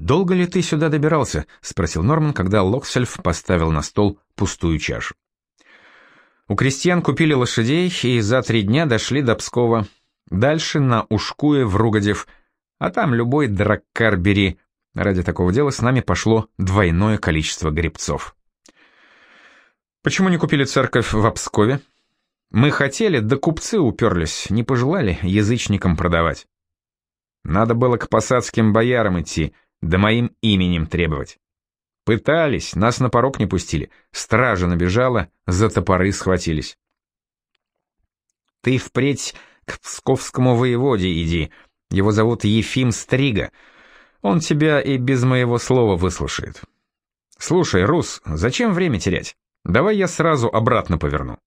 «Долго ли ты сюда добирался?» — спросил Норман, когда Локсельф поставил на стол пустую чашу. У крестьян купили лошадей и за три дня дошли до Пскова. Дальше на Ушкуе в Ругодев, а там любой драккар бери. Ради такого дела с нами пошло двойное количество гребцов. Почему не купили церковь в Пскове? Мы хотели, да купцы уперлись, не пожелали язычникам продавать. Надо было к посадским боярам идти, да моим именем требовать. Пытались, нас на порог не пустили, стража набежала, за топоры схватились. Ты впредь к псковскому воеводе иди, его зовут Ефим Стрига, он тебя и без моего слова выслушает. Слушай, Рус, зачем время терять? Давай я сразу обратно поверну.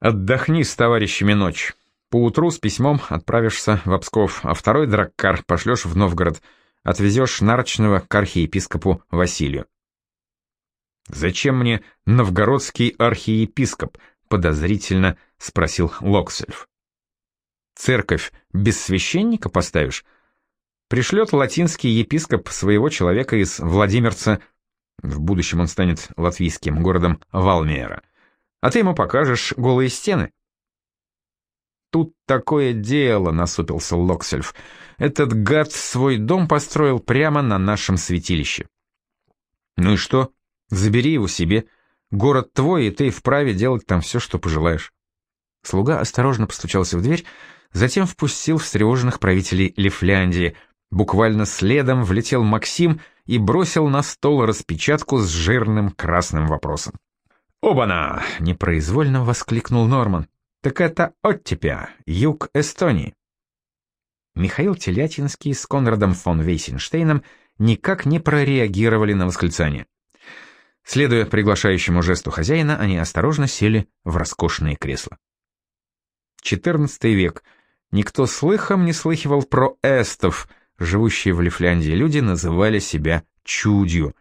Отдохни с товарищами ночь. Поутру с письмом отправишься в Псков, а второй драккар пошлешь в Новгород, отвезешь нарочного к архиепископу Василию. «Зачем мне новгородский архиепископ?» — подозрительно спросил Локсельф. «Церковь без священника поставишь?» Пришлет латинский епископ своего человека из Владимирца, в будущем он станет латвийским городом Валмеера, а ты ему покажешь голые стены. «Тут такое дело», — насупился Локсельф. «Этот гад свой дом построил прямо на нашем святилище». «Ну и что? Забери его себе. Город твой, и ты вправе делать там все, что пожелаешь». Слуга осторожно постучался в дверь, затем впустил встревоженных правителей Лифляндии. Буквально следом влетел Максим и бросил на стол распечатку с жирным красным вопросом. «Оба-на!» — непроизвольно воскликнул Норман. Так это оттепя, юг Эстонии. Михаил Телятинский с Конрадом фон Вейсенштейном никак не прореагировали на восклицание. Следуя приглашающему жесту хозяина, они осторожно сели в роскошные кресла. XIV век. Никто слыхом не слыхивал про эстов. Живущие в Лифляндии люди называли себя чудью.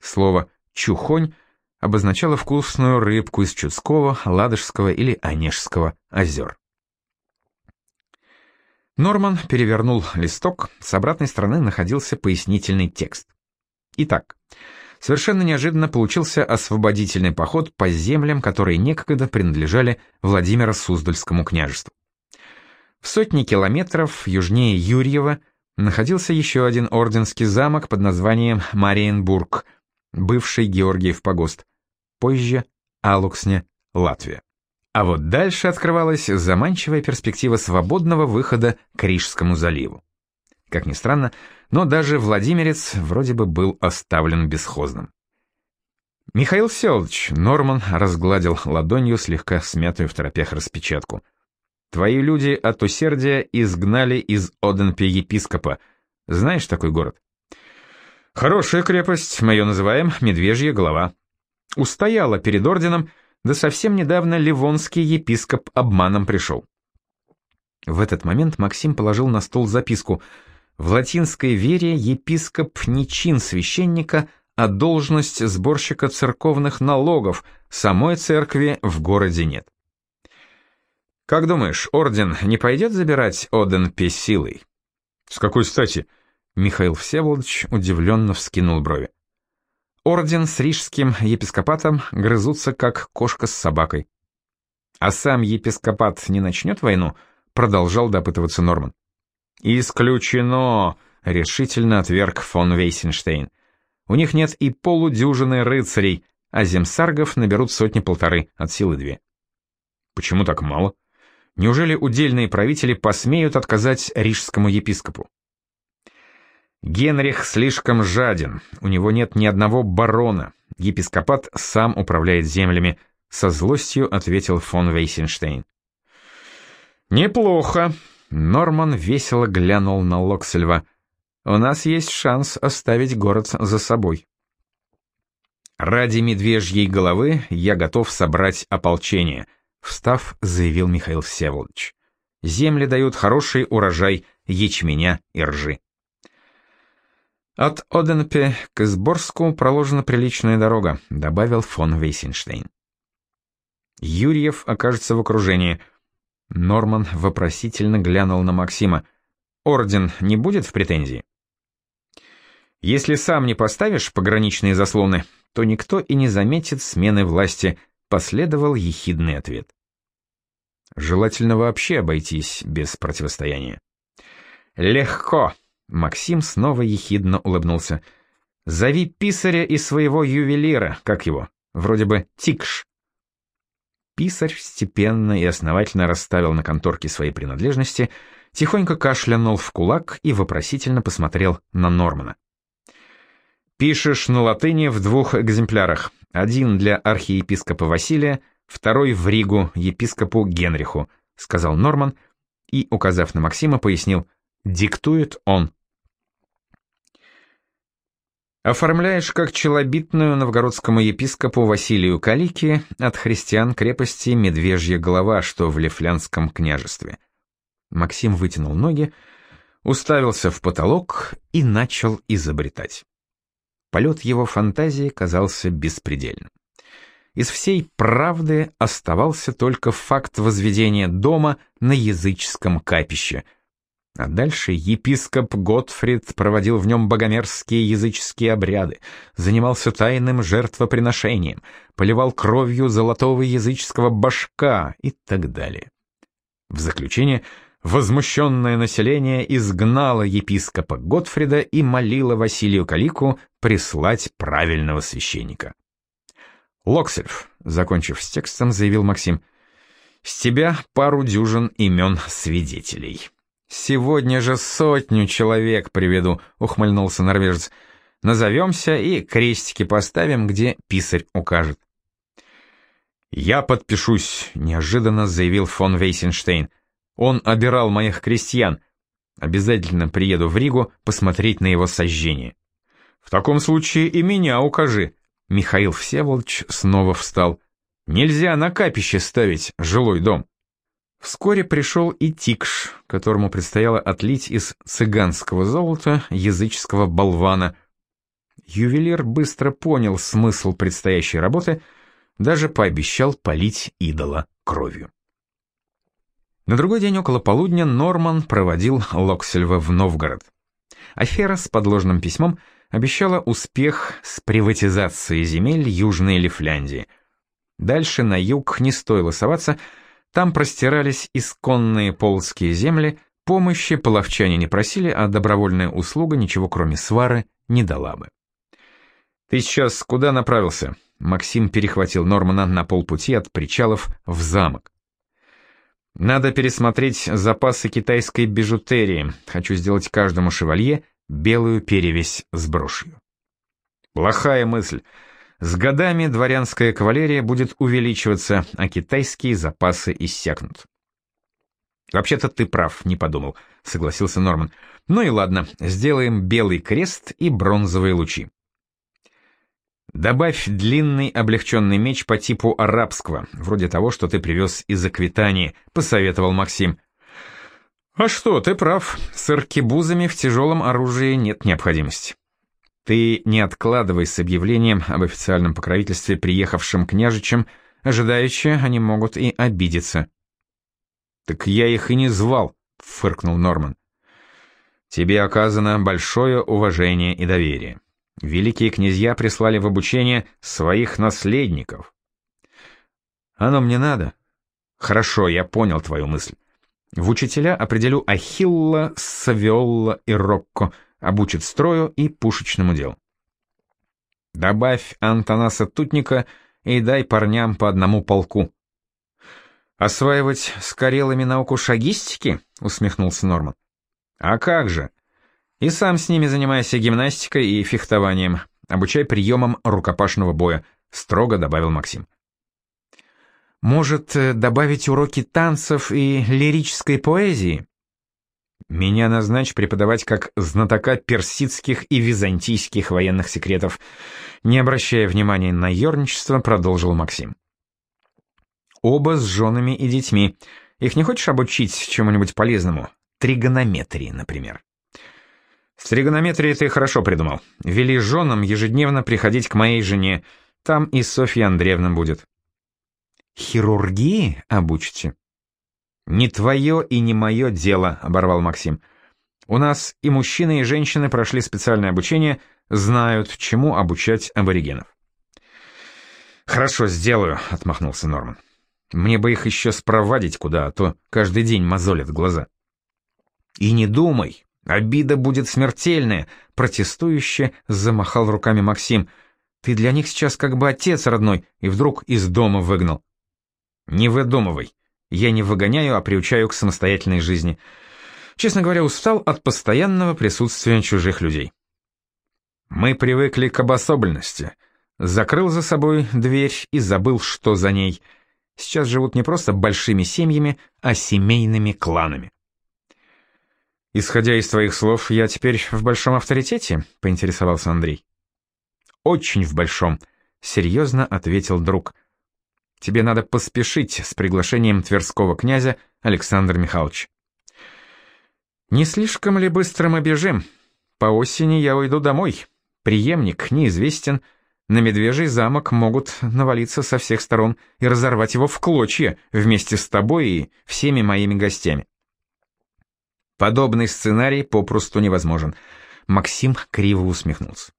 Слово «чухонь» обозначала вкусную рыбку из Чудского, Ладожского или Онежского озер. Норман перевернул листок, с обратной стороны находился пояснительный текст. Итак, совершенно неожиданно получился освободительный поход по землям, которые некогда принадлежали Владимира Суздальскому княжеству. В сотни километров южнее Юрьева находился еще один орденский замок под названием Мариенбург, бывший Георгиев погост, позже Алуксне, Латвия. А вот дальше открывалась заманчивая перспектива свободного выхода к Рижскому заливу. Как ни странно, но даже Владимирец вроде бы был оставлен бесхозным. «Михаил Селович», — Норман разгладил ладонью слегка смятую в торопях распечатку. «Твои люди от усердия изгнали из Оденпе епископа. Знаешь такой город?» «Хорошая крепость, мы ее называем Медвежья голова», Устояла перед орденом, да совсем недавно ливонский епископ обманом пришел. В этот момент Максим положил на стол записку. В латинской вере епископ не чин священника, а должность сборщика церковных налогов, самой церкви в городе нет. «Как думаешь, орден не пойдет забирать Оден силой?» «С какой стати?» Михаил Всеволодович удивленно вскинул брови. Орден с рижским епископатом грызутся, как кошка с собакой. А сам епископат не начнет войну, продолжал допытываться Норман. «Исключено!» — решительно отверг фон Вейсенштейн. «У них нет и полудюжины рыцарей, а земсаргов наберут сотни-полторы, от силы две». «Почему так мало? Неужели удельные правители посмеют отказать рижскому епископу?» Генрих слишком жаден, у него нет ни одного барона, епископат сам управляет землями, со злостью ответил фон Вейсенштейн. Неплохо. Норман весело глянул на Локсельва. У нас есть шанс оставить город за собой. Ради медвежьей головы я готов собрать ополчение, встав, заявил Михаил Всеволодович. Земли дают хороший урожай ячменя и ржи. От Оденпе к Изборску проложена приличная дорога, добавил фон Вейсенштейн. Юрьев окажется в окружении. Норман вопросительно глянул на Максима. Орден не будет в претензии? Если сам не поставишь пограничные заслоны, то никто и не заметит смены власти, последовал ехидный ответ. Желательно вообще обойтись без противостояния. Легко, Максим снова ехидно улыбнулся. Зови писаря и своего ювелира, как его, вроде бы Тикш. Писарь степенно и основательно расставил на конторке свои принадлежности, тихонько кашлянул в кулак и вопросительно посмотрел на Нормана. Пишешь на латыни в двух экземплярах. Один для архиепископа Василия, второй в Ригу епископу Генриху, сказал Норман и, указав на Максима, пояснил, диктует он. Оформляешь как челобитную новгородскому епископу Василию Калики от христиан крепости Медвежья голова, что в Лифлянском княжестве. Максим вытянул ноги, уставился в потолок и начал изобретать. Полет его фантазии казался беспредельным. Из всей правды оставался только факт возведения дома на языческом капище. А дальше епископ Готфрид проводил в нем богомерзкие языческие обряды, занимался тайным жертвоприношением, поливал кровью золотого языческого башка и так далее. В заключение – возмущенное население изгнало епископа Готфрида и молило Василию Калику прислать правильного священника. «Локсельф», — закончив с текстом, заявил Максим, — «с тебя пару дюжин имен свидетелей». «Сегодня же сотню человек приведу», — ухмыльнулся норвежец. «Назовемся и крестики поставим, где писарь укажет». «Я подпишусь», — неожиданно заявил фон Вейсенштейн. Он обирал моих крестьян. Обязательно приеду в Ригу посмотреть на его сожжение. В таком случае и меня укажи. Михаил Всеволодович снова встал. Нельзя на капище ставить жилой дом. Вскоре пришел и Тикш, которому предстояло отлить из цыганского золота языческого болвана. Ювелир быстро понял смысл предстоящей работы, даже пообещал полить идола кровью. На другой день около полудня Норман проводил Локсельва в Новгород. Афера с подложным письмом обещала успех с приватизацией земель Южной Лифляндии. Дальше на юг не стоило соваться, там простирались исконные полские земли, помощи половчане не просили, а добровольная услуга ничего кроме свары не дала бы. «Ты сейчас куда направился?» Максим перехватил Нормана на полпути от причалов в замок. Надо пересмотреть запасы китайской бижутерии. Хочу сделать каждому шевалье белую перевесь с брошью. Плохая мысль. С годами дворянская кавалерия будет увеличиваться, а китайские запасы иссякнут. «Вообще-то ты прав, не подумал», — согласился Норман. «Ну и ладно, сделаем белый крест и бронзовые лучи. Добавь длинный облегченный меч по типу арабского, вроде того, что ты привез из Аквитании, посоветовал Максим. А что, ты прав, с аркебузами в тяжелом оружии нет необходимости. Ты не откладывай с объявлением об официальном покровительстве приехавшим княжичам, ожидаючи они могут и обидеться. Так я их и не звал, фыркнул Норман. Тебе оказано большое уважение и доверие. Великие князья прислали в обучение своих наследников. Оно мне надо? Хорошо, я понял твою мысль. В учителя определю Ахилла, Савиолла и Рокко, обучит строю и пушечному делу. Добавь Антонаса Тутника и дай парням по одному полку. «Осваивать с карелами науку шагистики?» — усмехнулся Норман. «А как же? И сам с ними занимайся гимнастикой и фехтованием. Обучай приемам рукопашного боя», — строго добавил Максим. «Может, э, добавить уроки танцев и лирической поэзии?» «Меня назначь преподавать как знатока персидских и византийских военных секретов», не обращая внимания на ерничество, продолжил Максим. «Оба с женами и детьми. Их не хочешь обучить чему-нибудь полезному? Тригонометрии, например?» С тригонометрией ты хорошо придумал. Вели женам ежедневно приходить к моей жене. Там и Софья Андреевна будет. Хирургии обучите? Не твое и не мое дело, оборвал Максим. У нас и мужчины, и женщины прошли специальное обучение, знают, чему обучать аборигенов. «Хорошо, сделаю», — отмахнулся Норман. «Мне бы их еще спровадить куда, а то каждый день мозолят глаза». «И не думай, обида будет смертельная», — протестующе замахал руками Максим. «Ты для них сейчас как бы отец родной, и вдруг из дома выгнал». «Не выдумывай. Я не выгоняю, а приучаю к самостоятельной жизни. Честно говоря, устал от постоянного присутствия чужих людей». «Мы привыкли к обособленности», закрыл за собой дверь и забыл, что за ней. Сейчас живут не просто большими семьями, а семейными кланами. «Исходя из твоих слов, я теперь в большом авторитете?» — поинтересовался Андрей. «Очень в большом», — серьезно ответил друг. «Тебе надо поспешить с приглашением тверского князя Александра Михайловича». «Не слишком ли быстро мы бежим? По осени я уйду домой. Приемник неизвестен, на Медвежий замок могут навалиться со всех сторон и разорвать его в клочья вместе с тобой и всеми моими гостями. Подобный сценарий попросту невозможен. Максим криво усмехнулся.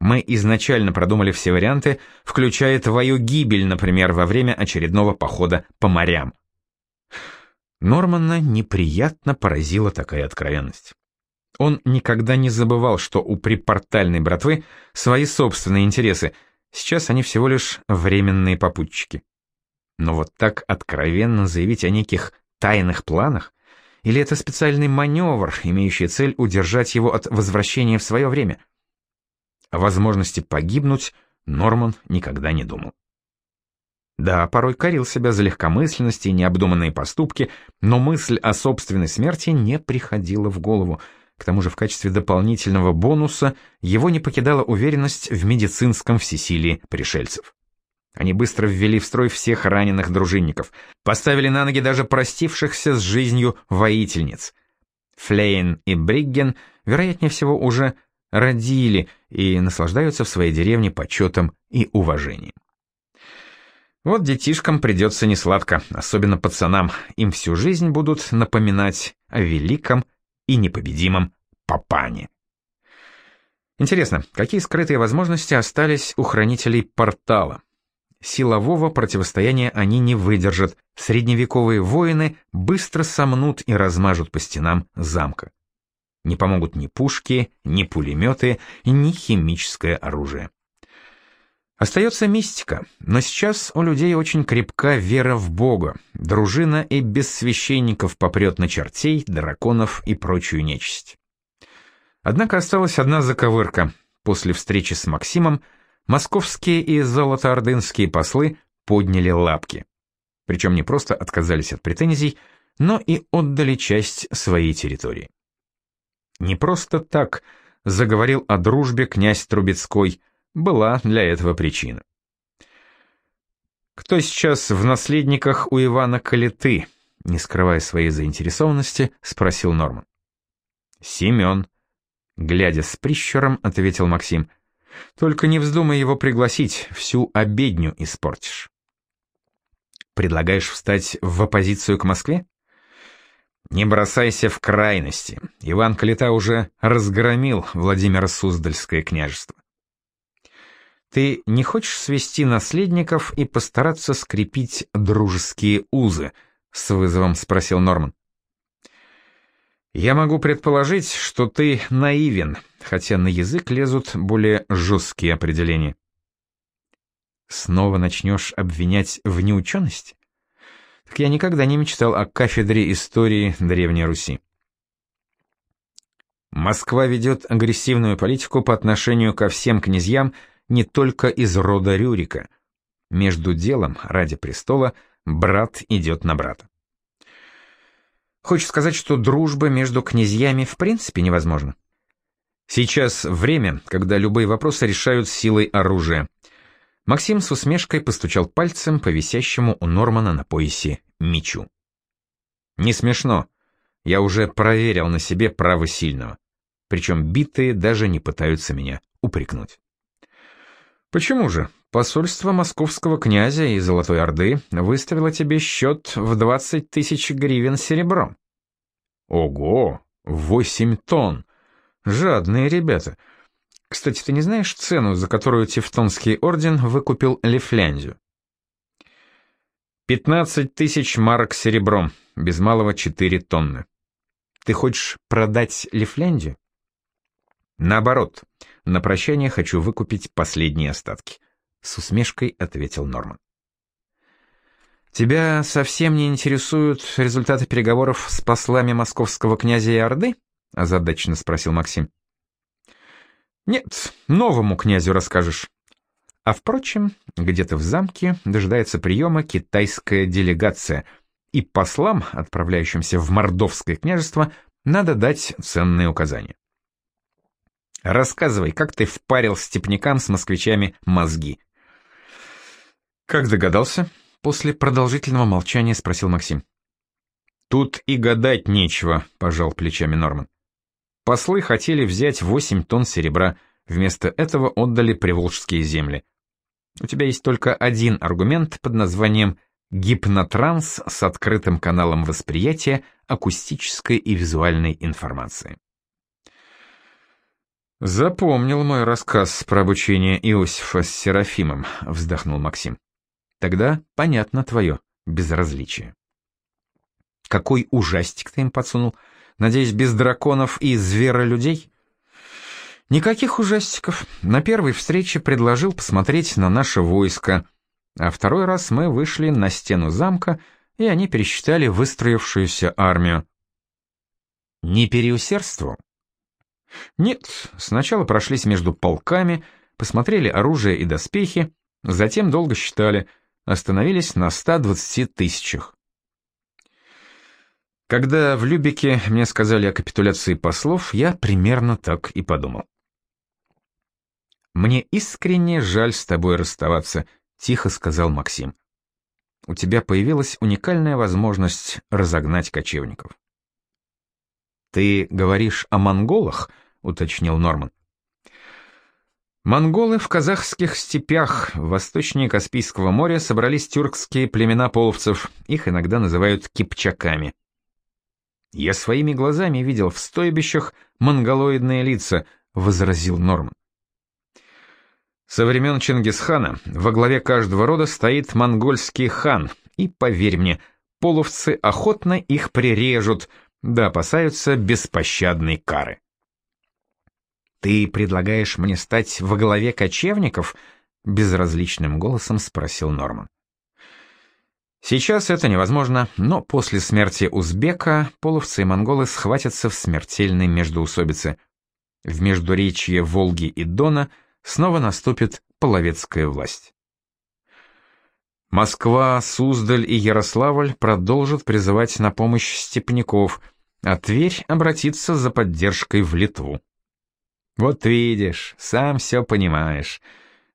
Мы изначально продумали все варианты, включая твою гибель, например, во время очередного похода по морям. Нормана неприятно поразила такая откровенность. Он никогда не забывал, что у припортальной братвы свои собственные интересы, сейчас они всего лишь временные попутчики. Но вот так откровенно заявить о неких тайных планах, или это специальный маневр, имеющий цель удержать его от возвращения в свое время? О возможности погибнуть Норман никогда не думал. Да, порой корил себя за легкомысленность и необдуманные поступки, но мысль о собственной смерти не приходила в голову — к тому же в качестве дополнительного бонуса его не покидала уверенность в медицинском всесилии пришельцев. Они быстро ввели в строй всех раненых дружинников, поставили на ноги даже простившихся с жизнью воительниц. Флейн и Бригген, вероятнее всего, уже родили и наслаждаются в своей деревне почетом и уважением. Вот детишкам придется несладко, особенно пацанам, им всю жизнь будут напоминать о великом и непобедимом Папане. Интересно, какие скрытые возможности остались у хранителей портала? Силового противостояния они не выдержат, средневековые воины быстро сомнут и размажут по стенам замка. Не помогут ни пушки, ни пулеметы, ни химическое оружие. Остается мистика, но сейчас у людей очень крепка вера в Бога. Дружина и без священников попрет на чертей, драконов и прочую нечисть. Однако осталась одна заковырка. После встречи с Максимом московские и золотоордынские послы подняли лапки. Причем не просто отказались от претензий, но и отдали часть своей территории. Не просто так заговорил о дружбе князь Трубецкой – была для этого причина. «Кто сейчас в наследниках у Ивана Калиты?» Не скрывая своей заинтересованности, спросил Норман. «Семен», — глядя с прищуром, ответил Максим. «Только не вздумай его пригласить, всю обедню испортишь». «Предлагаешь встать в оппозицию к Москве?» «Не бросайся в крайности. Иван Калита уже разгромил Владимир Суздальское княжество. Ты не хочешь свести наследников и постараться скрепить дружеские узы? С вызовом спросил Норман. Я могу предположить, что ты наивен, хотя на язык лезут более жесткие определения. Снова начнешь обвинять в неучености? Так я никогда не мечтал о кафедре истории Древней Руси. Москва ведет агрессивную политику по отношению ко всем князьям не только из рода Рюрика. Между делом, ради престола, брат идет на брата. Хочешь сказать, что дружба между князьями в принципе невозможна? Сейчас время, когда любые вопросы решают силой оружия. Максим с усмешкой постучал пальцем по висящему у Нормана на поясе мечу. Не смешно. Я уже проверил на себе право сильного. Причем битые даже не пытаются меня упрекнуть. Почему же? Посольство московского князя и Золотой Орды выставило тебе счет в 20 тысяч гривен серебром. Ого, восемь тонн! Жадные ребята. Кстати, ты не знаешь цену, за которую Тевтонский орден выкупил Лифляндию? 15 тысяч марок серебром, без малого 4 тонны. Ты хочешь продать Лифляндию? Наоборот, на прощание хочу выкупить последние остатки. С усмешкой ответил Норман. Тебя совсем не интересуют результаты переговоров с послами московского князя и Орды? озадаченно спросил Максим. Нет, новому князю расскажешь. А впрочем, где-то в замке дожидается приема китайская делегация, и послам, отправляющимся в Мордовское княжество, надо дать ценные указания. Рассказывай, как ты впарил степнякам с москвичами мозги. Как догадался? После продолжительного молчания спросил Максим. Тут и гадать нечего, пожал плечами Норман. Послы хотели взять 8 тонн серебра, вместо этого отдали приволжские земли. У тебя есть только один аргумент под названием «гипнотранс с открытым каналом восприятия акустической и визуальной информации». «Запомнил мой рассказ про обучение Иосифа с Серафимом», — вздохнул Максим. «Тогда понятно твое безразличие». «Какой ужастик ты им подсунул?» Надеюсь, без драконов и зверолюдей? Никаких ужастиков. На первой встрече предложил посмотреть на наше войско, а второй раз мы вышли на стену замка, и они пересчитали выстроившуюся армию. Не переусердствовал? Нет, сначала прошлись между полками, посмотрели оружие и доспехи, затем долго считали, остановились на 120 тысячах. Когда в Любике мне сказали о капитуляции послов, я примерно так и подумал. «Мне искренне жаль с тобой расставаться», — тихо сказал Максим. «У тебя появилась уникальная возможность разогнать кочевников». «Ты говоришь о монголах?» — уточнил Норман. Монголы в казахских степях, восточнее Каспийского моря, собрались тюркские племена половцев, их иногда называют кипчаками. «Я своими глазами видел в стойбищах монголоидные лица», — возразил Норман. Со времен Чингисхана во главе каждого рода стоит монгольский хан, и, поверь мне, половцы охотно их прирежут, да опасаются беспощадной кары. «Ты предлагаешь мне стать во главе кочевников?» — безразличным голосом спросил Норман. Сейчас это невозможно, но после смерти узбека половцы и монголы схватятся в смертельной междоусобице. В междуречье Волги и Дона снова наступит половецкая власть. Москва, Суздаль и Ярославль продолжат призывать на помощь степняков, а Тверь обратится за поддержкой в Литву. Вот видишь, сам все понимаешь.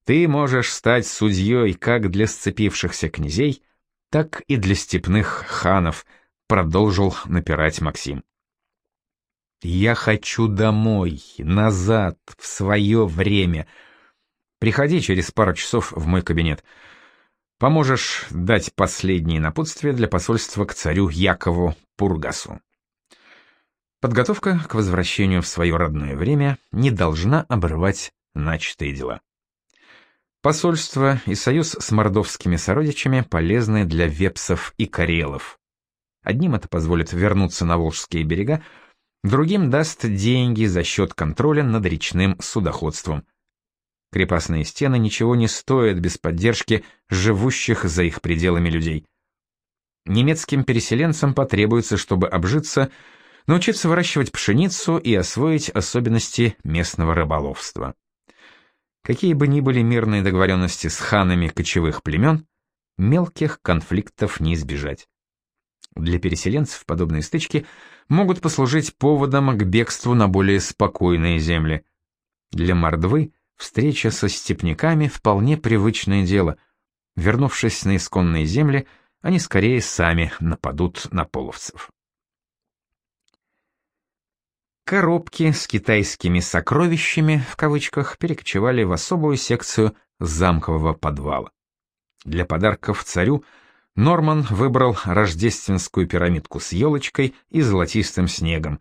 Ты можешь стать судьей как для сцепившихся князей, так и для степных ханов, продолжил напирать Максим. Я хочу домой, назад, в свое время. Приходи через пару часов в мой кабинет. Поможешь дать последние напутствия для посольства к царю Якову Пургасу. Подготовка к возвращению в свое родное время не должна обрывать начатые дела. Посольство и союз с мордовскими сородичами полезны для вепсов и карелов. Одним это позволит вернуться на Волжские берега, другим даст деньги за счет контроля над речным судоходством. Крепостные стены ничего не стоят без поддержки живущих за их пределами людей. Немецким переселенцам потребуется, чтобы обжиться, научиться выращивать пшеницу и освоить особенности местного рыболовства. Какие бы ни были мирные договоренности с ханами кочевых племен, мелких конфликтов не избежать. Для переселенцев подобные стычки могут послужить поводом к бегству на более спокойные земли. Для мордвы встреча со степняками вполне привычное дело. Вернувшись на исконные земли, они скорее сами нападут на половцев. Коробки с китайскими «сокровищами» в кавычках перекочевали в особую секцию замкового подвала. Для подарков царю Норман выбрал рождественскую пирамидку с елочкой и золотистым снегом.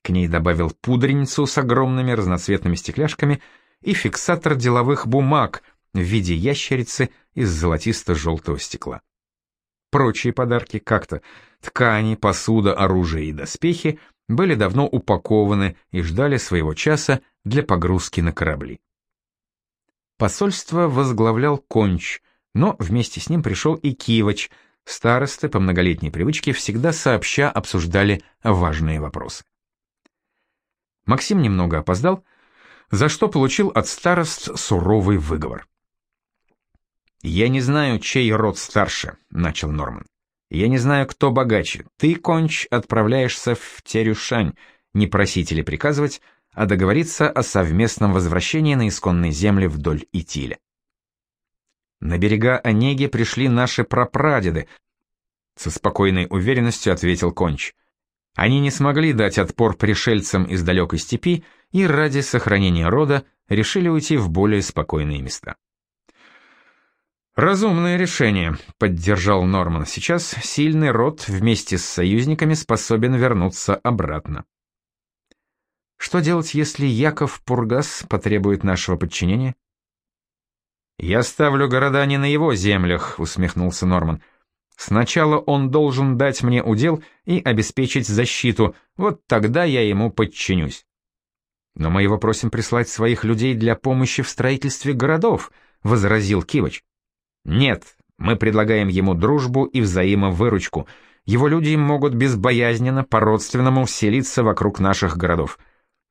к ней добавил пудреницу с огромными разноцветными стекляшками и фиксатор деловых бумаг в виде ящерицы из золотисто-желтого стекла. Прочие подарки как-то ткани, посуда, оружие и доспехи были давно упакованы и ждали своего часа для погрузки на корабли. Посольство возглавлял Конч, но вместе с ним пришел и Кивач, старосты по многолетней привычке всегда сообща обсуждали важные вопросы. Максим немного опоздал, за что получил от старост суровый выговор. «Я не знаю, чей род старше», — начал Норман. «Я не знаю, кто богаче. Ты, Конч, отправляешься в Терюшань, не просить или приказывать, а договориться о совместном возвращении на исконные земли вдоль Итиля. На берега Онеги пришли наши прапрадеды, со спокойной уверенностью ответил Конч. Они не смогли дать отпор пришельцам из далекой степи и ради сохранения рода решили уйти в более спокойные места. «Разумное решение», — поддержал Норман. «Сейчас сильный род вместе с союзниками способен вернуться обратно». Что делать, если Яков Пургас потребует нашего подчинения? «Я ставлю города не на его землях», — усмехнулся Норман. «Сначала он должен дать мне удел и обеспечить защиту, вот тогда я ему подчинюсь». «Но мы его просим прислать своих людей для помощи в строительстве городов», — возразил Кивач. «Нет, мы предлагаем ему дружбу и взаимовыручку. Его люди могут безбоязненно, по-родственному вселиться вокруг наших городов.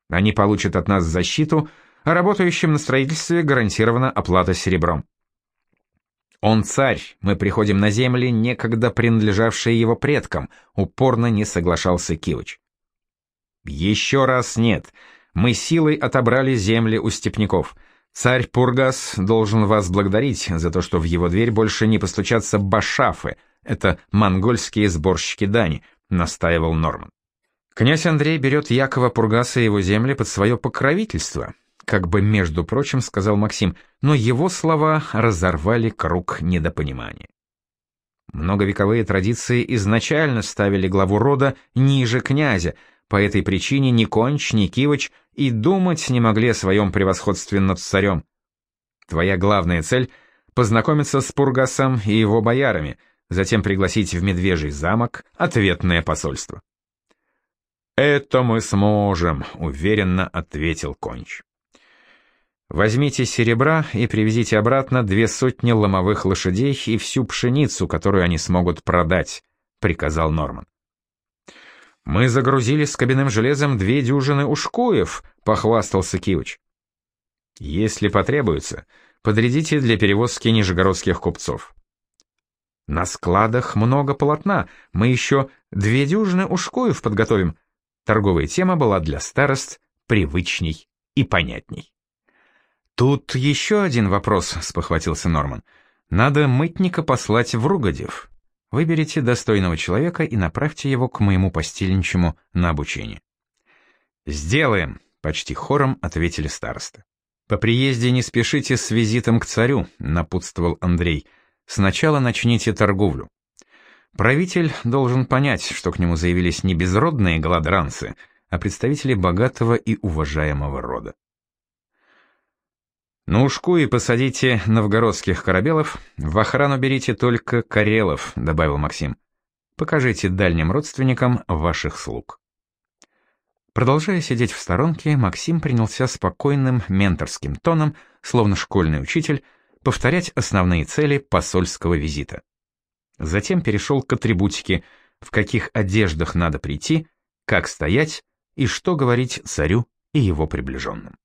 Они получат от нас защиту, а работающим на строительстве гарантирована оплата серебром. Он царь, мы приходим на земли, некогда принадлежавшие его предкам, упорно не соглашался Кивыч. Еще раз нет. Мы силой отобрали земли у степняков. Царь Пургас должен вас благодарить за то, что в его дверь больше не постучатся башафы, это монгольские сборщики дани, настаивал Норман. Князь Андрей берет Якова Пургаса и его земли под свое покровительство, как бы, между прочим, сказал Максим, но его слова разорвали круг недопонимания. Многовековые традиции изначально ставили главу рода ниже князя, по этой причине ни Конч, ни Кивыч и думать не могли о своем превосходстве над царем. Твоя главная цель — познакомиться с Пургасом и его боярами, затем пригласить в Медвежий замок ответное посольство. «Это мы сможем», — уверенно ответил Конч. «Возьмите серебра и привезите обратно две сотни ломовых лошадей и всю пшеницу, которую они смогут продать», — приказал Норман. «Мы загрузили с кабинным железом две дюжины ушкуев», — похвастался Кивыч. «Если потребуется, подрядите для перевозки нижегородских купцов». «На складах много полотна, мы еще две дюжины ушкуев подготовим», Торговая тема была для старост привычней и понятней. «Тут еще один вопрос», — спохватился Норман. «Надо мытника послать в Ругодев. Выберите достойного человека и направьте его к моему постельничему на обучение». «Сделаем», — почти хором ответили старосты. «По приезде не спешите с визитом к царю», — напутствовал Андрей. «Сначала начните торговлю. Правитель должен понять, что к нему заявились не безродные голодранцы, а представители богатого и уважаемого рода. На ушку и посадите новгородских корабелов, в охрану берите только карелов, добавил Максим. Покажите дальним родственникам ваших слуг. Продолжая сидеть в сторонке, Максим принялся спокойным менторским тоном, словно школьный учитель, повторять основные цели посольского визита. Затем перешел к атрибутике, в каких одеждах надо прийти, как стоять и что говорить царю и его приближенным.